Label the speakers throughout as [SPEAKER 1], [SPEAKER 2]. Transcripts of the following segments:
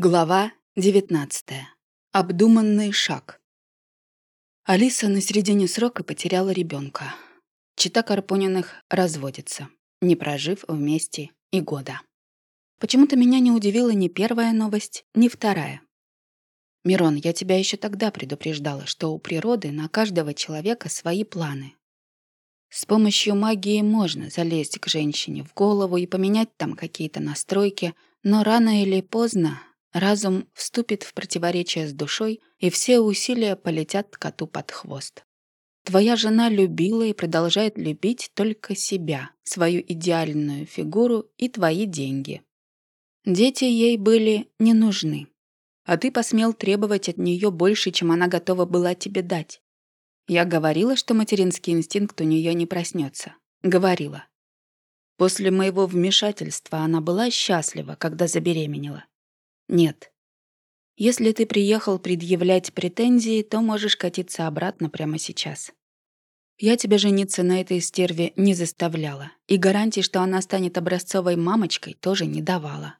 [SPEAKER 1] Глава 19. Обдуманный шаг. Алиса на середине срока потеряла ребенка. Чита Карпуниных разводится, не прожив вместе и года. Почему-то меня не удивила ни первая новость, ни вторая. «Мирон, я тебя еще тогда предупреждала, что у природы на каждого человека свои планы. С помощью магии можно залезть к женщине в голову и поменять там какие-то настройки, но рано или поздно разум вступит в противоречие с душой, и все усилия полетят коту под хвост. Твоя жена любила и продолжает любить только себя, свою идеальную фигуру и твои деньги. Дети ей были не нужны. А ты посмел требовать от нее больше, чем она готова была тебе дать. Я говорила, что материнский инстинкт у нее не проснется. Говорила. После моего вмешательства она была счастлива, когда забеременела. Нет. Если ты приехал предъявлять претензии, то можешь катиться обратно прямо сейчас. Я тебя жениться на этой стерве не заставляла, и гарантии, что она станет образцовой мамочкой, тоже не давала.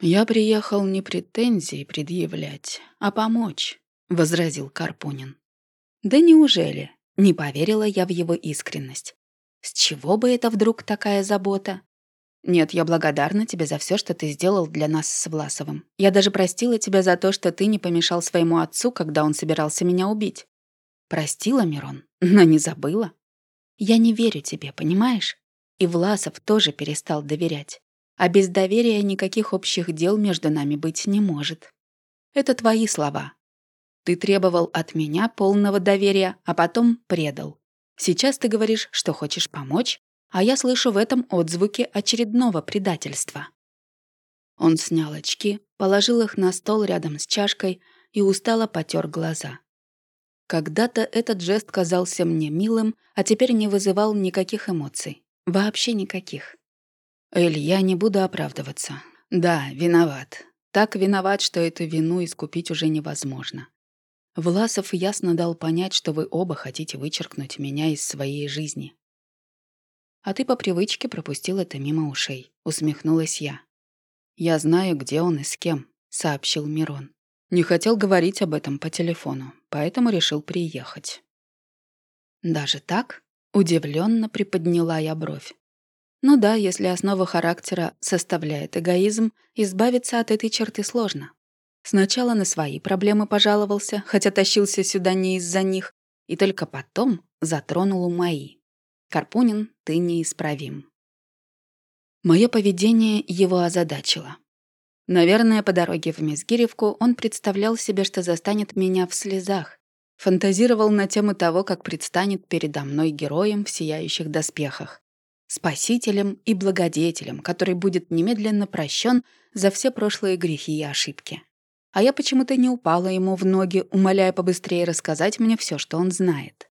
[SPEAKER 1] «Я приехал не претензии предъявлять, а помочь», — возразил Карпунин. «Да неужели?» — не поверила я в его искренность. «С чего бы это вдруг такая забота? «Нет, я благодарна тебе за все, что ты сделал для нас с Власовым. Я даже простила тебя за то, что ты не помешал своему отцу, когда он собирался меня убить. Простила, Мирон, но не забыла. Я не верю тебе, понимаешь? И Власов тоже перестал доверять. А без доверия никаких общих дел между нами быть не может. Это твои слова. Ты требовал от меня полного доверия, а потом предал. Сейчас ты говоришь, что хочешь помочь, а я слышу в этом отзвуки очередного предательства. Он снял очки, положил их на стол рядом с чашкой и устало потер глаза. Когда-то этот жест казался мне милым, а теперь не вызывал никаких эмоций. Вообще никаких. Эль, я не буду оправдываться. Да, виноват. Так виноват, что эту вину искупить уже невозможно. Власов ясно дал понять, что вы оба хотите вычеркнуть меня из своей жизни. А ты по привычке пропустил это мимо ушей», — усмехнулась я. «Я знаю, где он и с кем», — сообщил Мирон. Не хотел говорить об этом по телефону, поэтому решил приехать. «Даже так?» — удивленно приподняла я бровь. Ну да, если основа характера составляет эгоизм, избавиться от этой черты сложно. Сначала на свои проблемы пожаловался, хотя тащился сюда не из-за них, и только потом затронул мои. Карпунин, ты неисправим. Мое поведение его озадачило. Наверное, по дороге в Мизгиревку он представлял себе, что застанет меня в слезах. Фантазировал на тему того, как предстанет передо мной героем в сияющих доспехах. Спасителем и благодетелем, который будет немедленно прощен за все прошлые грехи и ошибки. А я почему-то не упала ему в ноги, умоляя побыстрее рассказать мне все, что он знает.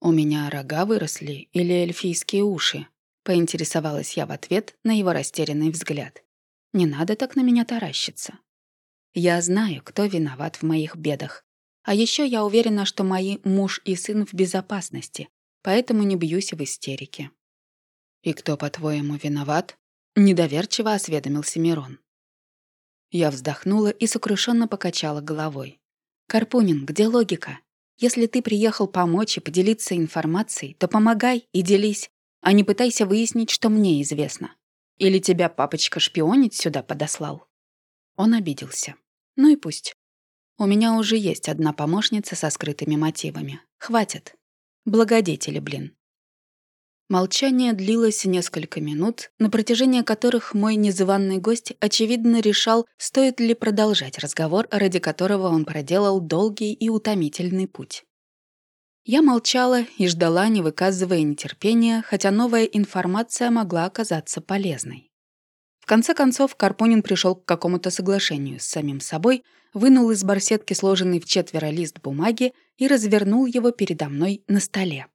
[SPEAKER 1] «У меня рога выросли или эльфийские уши?» — поинтересовалась я в ответ на его растерянный взгляд. «Не надо так на меня таращиться. Я знаю, кто виноват в моих бедах. А еще я уверена, что мои муж и сын в безопасности, поэтому не бьюсь в истерике». «И кто, по-твоему, виноват?» — недоверчиво осведомился Мирон. Я вздохнула и сокрушенно покачала головой. «Карпунин, где логика? Если ты приехал помочь и поделиться информацией, то помогай и делись, а не пытайся выяснить, что мне известно. Или тебя папочка шпионить сюда подослал?» Он обиделся. «Ну и пусть. У меня уже есть одна помощница со скрытыми мотивами. Хватит. Благодетели, блин. Молчание длилось несколько минут, на протяжении которых мой незваный гость, очевидно, решал, стоит ли продолжать разговор, ради которого он проделал долгий и утомительный путь. Я молчала и ждала, не выказывая нетерпения, хотя новая информация могла оказаться полезной. В конце концов, Карпунин пришел к какому-то соглашению с самим собой, вынул из барсетки сложенный в четверо лист бумаги и развернул его передо мной на столе.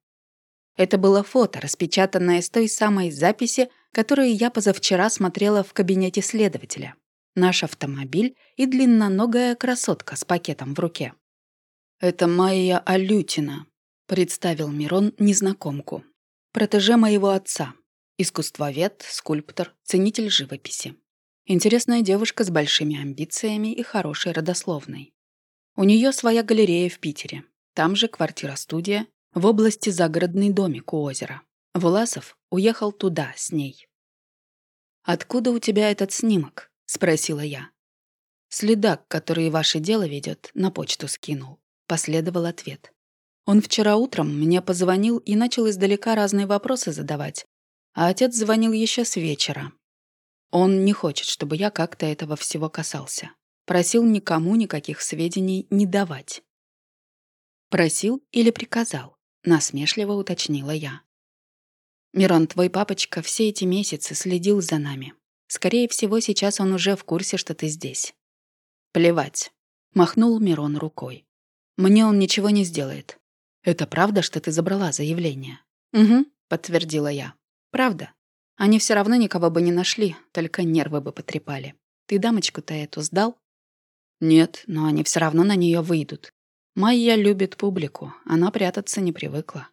[SPEAKER 1] Это было фото, распечатанное с той самой записи, которую я позавчера смотрела в кабинете следователя. Наш автомобиль и длинноногая красотка с пакетом в руке. «Это Майя Алютина», — представил Мирон незнакомку. «Протеже моего отца. Искусствовед, скульптор, ценитель живописи. Интересная девушка с большими амбициями и хорошей родословной. У нее своя галерея в Питере. Там же квартира-студия, в области загородный домик у озера. Власов уехал туда с ней. «Откуда у тебя этот снимок?» — спросила я. «Следак, который ваше дело ведет, на почту скинул», — последовал ответ. Он вчера утром мне позвонил и начал издалека разные вопросы задавать, а отец звонил еще с вечера. Он не хочет, чтобы я как-то этого всего касался. Просил никому никаких сведений не давать. Просил или приказал? Насмешливо уточнила я. Мирон, твой папочка все эти месяцы следил за нами. Скорее всего, сейчас он уже в курсе, что ты здесь. Плевать. Махнул Мирон рукой. Мне он ничего не сделает. Это правда, что ты забрала заявление? Угу, подтвердила я. Правда. Они все равно никого бы не нашли, только нервы бы потрепали. Ты дамочку-то эту сдал? Нет, но они все равно на нее выйдут. Майя любит публику, она прятаться не привыкла.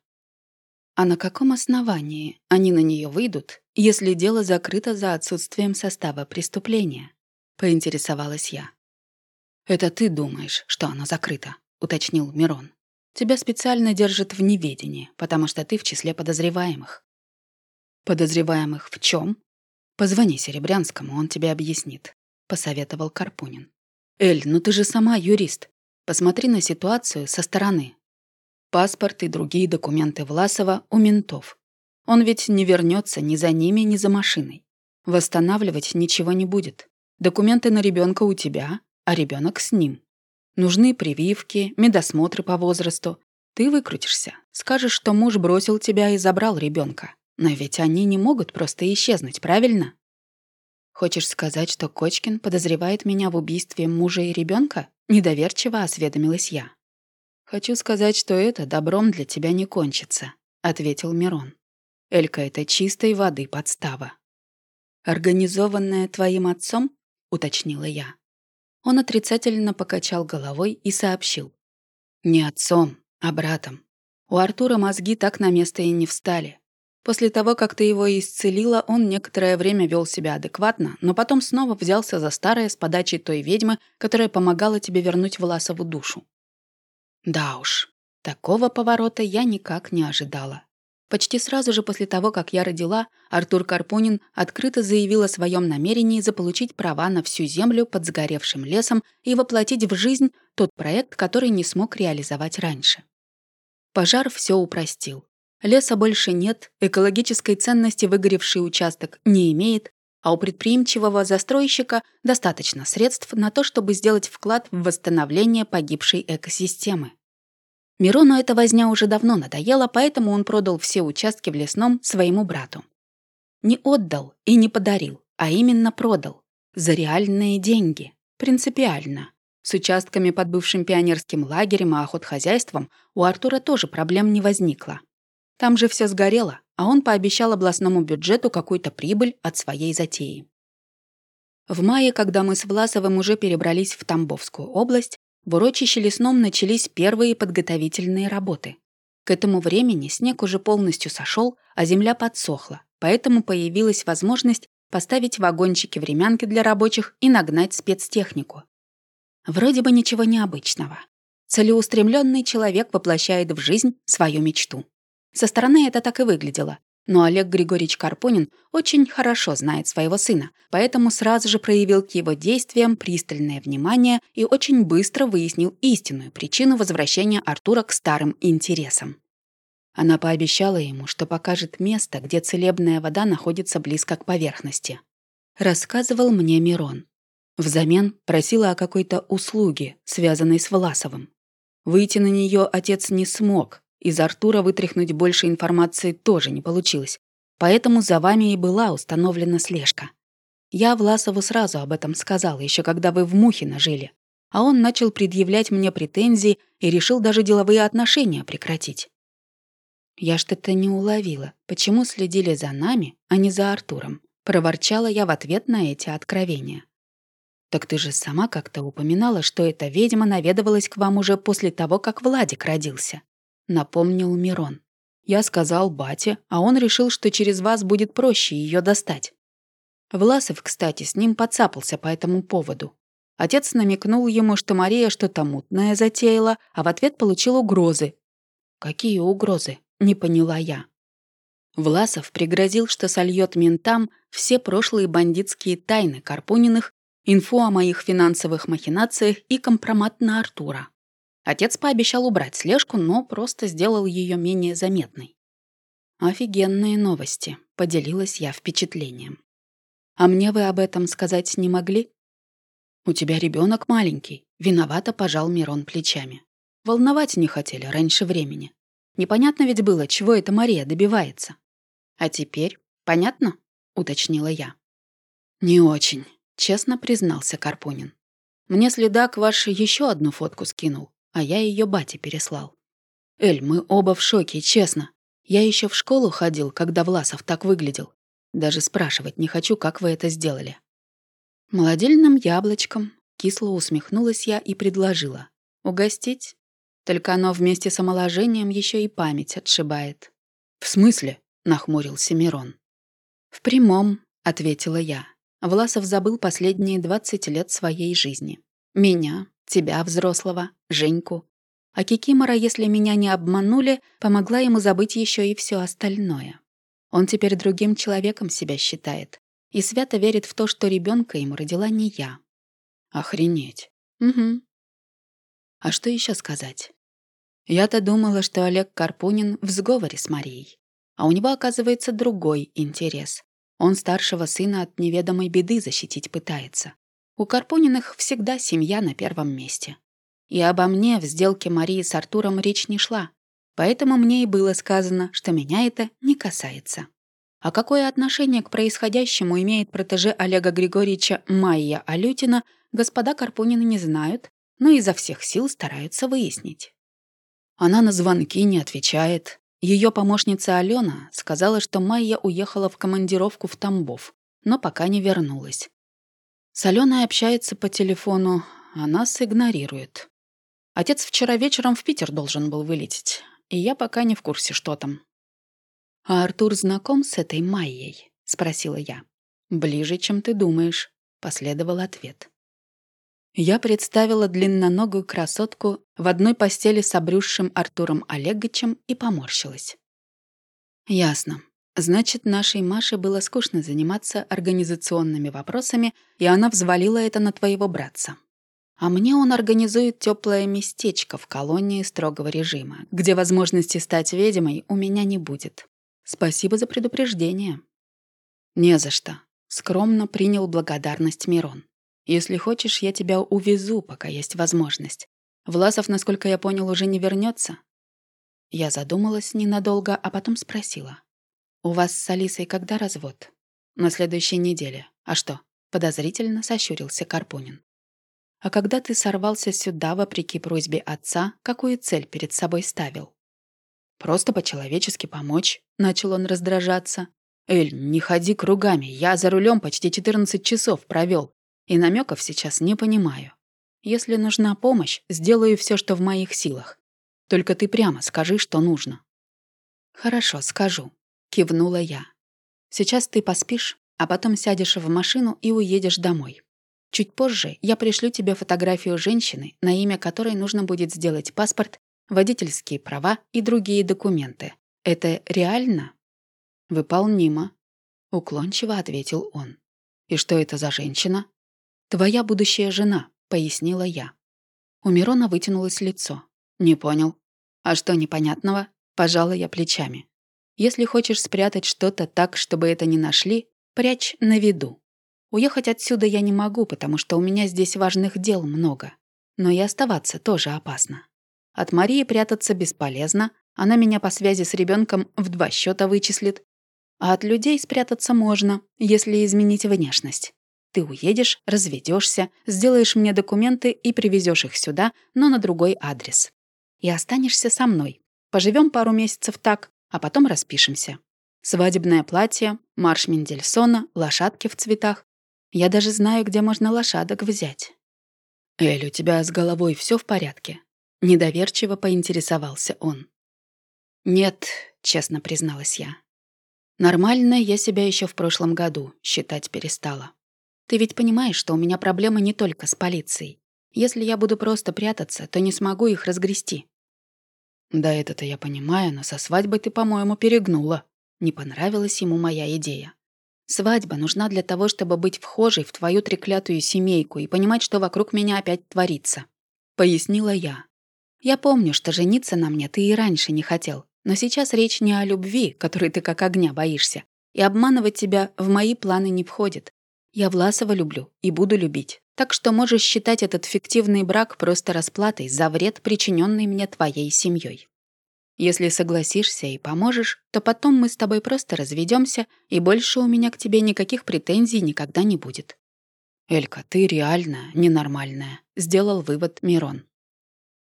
[SPEAKER 1] А на каком основании они на нее выйдут, если дело закрыто за отсутствием состава преступления? Поинтересовалась я. «Это ты думаешь, что оно закрыто», — уточнил Мирон. «Тебя специально держат в неведении, потому что ты в числе подозреваемых. «Подозреваемых в чем? «Позвони Серебрянскому, он тебе объяснит», — посоветовал Карпунин. «Эль, ну ты же сама юрист. Посмотри на ситуацию со стороны. Паспорт и другие документы Власова у ментов. Он ведь не вернется ни за ними, ни за машиной. Восстанавливать ничего не будет. Документы на ребенка у тебя, а ребенок с ним. Нужны прививки, медосмотры по возрасту. Ты выкрутишься, скажешь, что муж бросил тебя и забрал ребенка. Но ведь они не могут просто исчезнуть, правильно? Хочешь сказать, что Кочкин подозревает меня в убийстве мужа и ребенка? Недоверчиво осведомилась я. Хочу сказать, что это добром для тебя не кончится, ответил Мирон. Элька — это чистой воды подстава. Организованная твоим отцом? уточнила я. Он отрицательно покачал головой и сообщил. Не отцом, а братом. У Артура мозги так на место и не встали. После того, как ты его исцелила, он некоторое время вел себя адекватно, но потом снова взялся за старое с подачей той ведьмы, которая помогала тебе вернуть Власову душу. Да уж, такого поворота я никак не ожидала. Почти сразу же после того, как я родила, Артур Карпунин открыто заявил о своем намерении заполучить права на всю землю под сгоревшим лесом и воплотить в жизнь тот проект, который не смог реализовать раньше. Пожар все упростил. Леса больше нет, экологической ценности выгоревший участок не имеет, а у предприимчивого застройщика достаточно средств на то, чтобы сделать вклад в восстановление погибшей экосистемы. Мирону эта возня уже давно надоела, поэтому он продал все участки в лесном своему брату. Не отдал и не подарил, а именно продал. За реальные деньги. Принципиально. С участками под бывшим пионерским лагерем и охотхозяйством у Артура тоже проблем не возникло. Там же все сгорело, а он пообещал областному бюджету какую-то прибыль от своей затеи. В мае, когда мы с Власовым уже перебрались в Тамбовскую область, в урочище лесном начались первые подготовительные работы. К этому времени снег уже полностью сошел, а земля подсохла, поэтому появилась возможность поставить вагончики-времянки для рабочих и нагнать спецтехнику. Вроде бы ничего необычного. Целеустремленный человек воплощает в жизнь свою мечту. Со стороны это так и выглядело. Но Олег Григорьевич Карпунин очень хорошо знает своего сына, поэтому сразу же проявил к его действиям пристальное внимание и очень быстро выяснил истинную причину возвращения Артура к старым интересам. Она пообещала ему, что покажет место, где целебная вода находится близко к поверхности. Рассказывал мне Мирон. Взамен просила о какой-то услуге, связанной с Власовым. Выйти на нее отец не смог, из Артура вытряхнуть больше информации тоже не получилось. Поэтому за вами и была установлена слежка. Я Власову сразу об этом сказал, еще когда вы в Мухино жили. А он начал предъявлять мне претензии и решил даже деловые отношения прекратить. Я что-то не уловила, почему следили за нами, а не за Артуром. Проворчала я в ответ на эти откровения. «Так ты же сама как-то упоминала, что эта ведьма наведывалась к вам уже после того, как Владик родился» напомнил Мирон. Я сказал бате, а он решил, что через вас будет проще ее достать. Власов, кстати, с ним подцапался по этому поводу. Отец намекнул ему, что Мария что-то мутное затеяла, а в ответ получил угрозы. «Какие угрозы?» — не поняла я. Власов пригрозил, что сольет ментам все прошлые бандитские тайны Карпуниных, инфу о моих финансовых махинациях и компромат на Артура. Отец пообещал убрать слежку, но просто сделал ее менее заметной. «Офигенные новости», — поделилась я впечатлением. «А мне вы об этом сказать не могли?» «У тебя ребенок маленький», — виновато пожал Мирон плечами. «Волновать не хотели раньше времени. Непонятно ведь было, чего эта Мария добивается. А теперь понятно?» — уточнила я. «Не очень», — честно признался Карпунин. «Мне следак ваш еще одну фотку скинул, а я ее бате переслал. Эль, мы оба в шоке, честно. Я еще в школу ходил, когда Власов так выглядел. Даже спрашивать не хочу, как вы это сделали. Молодильным яблочком кисло усмехнулась я и предложила. Угостить? Только оно вместе с омоложением еще и память отшибает. В смысле? нахмурился Мирон. В прямом, ответила я. Власов забыл последние 20 лет своей жизни. Меня, тебя, взрослого, Женьку, а Кикимора, если меня не обманули, помогла ему забыть еще и все остальное. Он теперь другим человеком себя считает и свято верит в то, что ребенка ему родила не я. Охренеть. Угу. А что еще сказать? Я-то думала, что Олег Карпунин в сговоре с Марией. А у него, оказывается, другой интерес. Он старшего сына от неведомой беды защитить пытается. У Карпуниных всегда семья на первом месте. И обо мне в сделке Марии с Артуром речь не шла. Поэтому мне и было сказано, что меня это не касается. А какое отношение к происходящему имеет протеже Олега Григорьевича Майя Алютина, господа Карпунины не знают, но изо всех сил стараются выяснить. Она на звонки не отвечает. Ее помощница Алена сказала, что Майя уехала в командировку в Тамбов, но пока не вернулась. С Аленой общается по телефону, а нас игнорирует. Отец вчера вечером в Питер должен был вылететь, и я пока не в курсе, что там. «А Артур знаком с этой Майей?» — спросила я. «Ближе, чем ты думаешь», — последовал ответ. Я представила длинноногую красотку в одной постели с обрюзшим Артуром Олеговичем и поморщилась. «Ясно. Значит, нашей Маше было скучно заниматься организационными вопросами, и она взвалила это на твоего братца. А мне он организует теплое местечко в колонии строгого режима, где возможности стать ведьмой у меня не будет. Спасибо за предупреждение. Не за что. Скромно принял благодарность Мирон. Если хочешь, я тебя увезу, пока есть возможность. Власов, насколько я понял, уже не вернется. Я задумалась ненадолго, а потом спросила. «У вас с Алисой когда развод?» «На следующей неделе. А что?» Подозрительно сощурился Карпунин. А когда ты сорвался сюда, вопреки просьбе отца, какую цель перед собой ставил? Просто по-человечески помочь, начал он раздражаться. Эль, не ходи кругами, я за рулем почти 14 часов провел, и намеков сейчас не понимаю. Если нужна помощь, сделаю все, что в моих силах. Только ты прямо скажи, что нужно. Хорошо, скажу, кивнула я. Сейчас ты поспишь, а потом сядешь в машину и уедешь домой. Чуть позже я пришлю тебе фотографию женщины, на имя которой нужно будет сделать паспорт, водительские права и другие документы. Это реально? Выполнимо, уклончиво ответил он. И что это за женщина? Твоя будущая жена, пояснила я. У Мирона вытянулось лицо. Не понял. А что непонятного? Пожала я плечами. Если хочешь спрятать что-то так, чтобы это не нашли, прячь на виду. Уехать отсюда я не могу, потому что у меня здесь важных дел много. Но и оставаться тоже опасно. От Марии прятаться бесполезно, она меня по связи с ребенком в два счета вычислит. А от людей спрятаться можно, если изменить внешность. Ты уедешь, разведешься, сделаешь мне документы и привезешь их сюда, но на другой адрес. И останешься со мной. Поживем пару месяцев так, а потом распишемся. Свадебное платье, марш Мендельсона, лошадки в цветах. Я даже знаю, где можно лошадок взять. «Эль, у тебя с головой все в порядке?» Недоверчиво поинтересовался он. «Нет», — честно призналась я. Нормально я себя еще в прошлом году считать перестала. Ты ведь понимаешь, что у меня проблемы не только с полицией. Если я буду просто прятаться, то не смогу их разгрести. Да это-то я понимаю, но со свадьбой ты, по-моему, перегнула. Не понравилась ему моя идея. Свадьба нужна для того, чтобы быть вхожей в твою треклятую семейку и понимать, что вокруг меня опять творится. Пояснила я. Я помню, что жениться на мне ты и раньше не хотел. Но сейчас речь не о любви, которой ты как огня боишься. И обманывать тебя в мои планы не входит. Я Власова люблю и буду любить. Так что можешь считать этот фиктивный брак просто расплатой за вред, причиненный мне твоей семьей. Если согласишься и поможешь, то потом мы с тобой просто разведемся, и больше у меня к тебе никаких претензий никогда не будет. Элька, ты реально ненормальная, сделал вывод Мирон.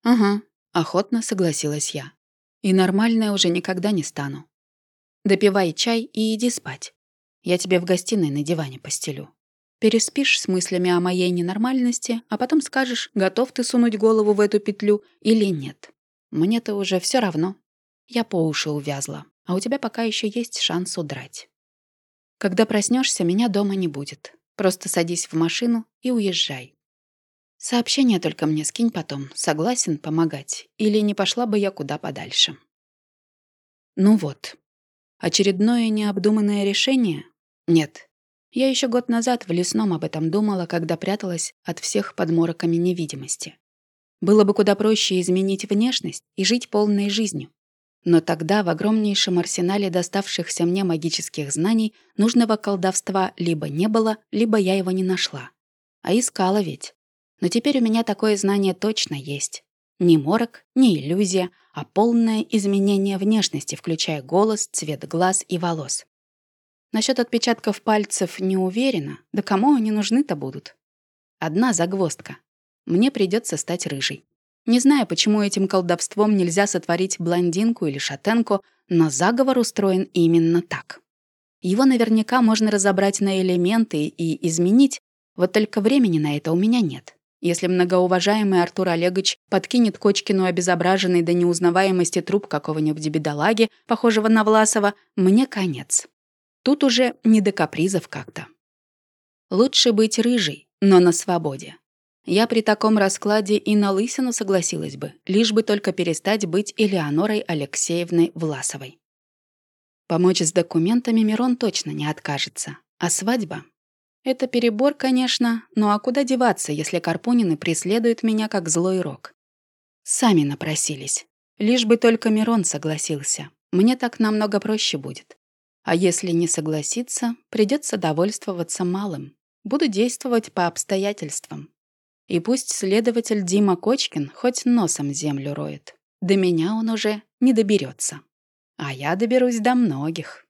[SPEAKER 1] Ага, охотно согласилась я. И нормальная уже никогда не стану. Допивай чай и иди спать. Я тебе в гостиной на диване постелю. Переспишь с мыслями о моей ненормальности, а потом скажешь, готов ты сунуть голову в эту петлю или нет. Мне-то уже все равно. Я по уши увязла, а у тебя пока еще есть шанс удрать. Когда проснешься, меня дома не будет. Просто садись в машину и уезжай. Сообщение только мне скинь потом, согласен помогать, или не пошла бы я куда подальше. Ну вот. Очередное необдуманное решение? Нет. Я еще год назад в лесном об этом думала, когда пряталась от всех под мороками невидимости. Было бы куда проще изменить внешность и жить полной жизнью. Но тогда в огромнейшем арсенале доставшихся мне магических знаний нужного колдовства либо не было, либо я его не нашла. А искала ведь. Но теперь у меня такое знание точно есть. Ни морок, ни иллюзия, а полное изменение внешности, включая голос, цвет глаз и волос. Насчет отпечатков пальцев не уверена, да кому они нужны-то будут? Одна загвоздка. Мне придется стать рыжей. Не знаю, почему этим колдовством нельзя сотворить блондинку или шатенку, но заговор устроен именно так. Его наверняка можно разобрать на элементы и изменить, вот только времени на это у меня нет. Если многоуважаемый Артур Олегович подкинет Кочкину обезображенный до неузнаваемости труп какого-нибудь бедолаги, похожего на Власова, мне конец. Тут уже не до капризов как-то. Лучше быть рыжей, но на свободе. Я при таком раскладе и на лысину согласилась бы, лишь бы только перестать быть Элеонорой Алексеевной Власовой. Помочь с документами Мирон точно не откажется. А свадьба? Это перебор, конечно, но а куда деваться, если Карпунины преследуют меня как злой рок? Сами напросились. Лишь бы только Мирон согласился. Мне так намного проще будет. А если не согласиться, придется довольствоваться малым. Буду действовать по обстоятельствам. И пусть следователь Дима Кочкин хоть носом землю роет. До меня он уже не доберется. А я доберусь до многих.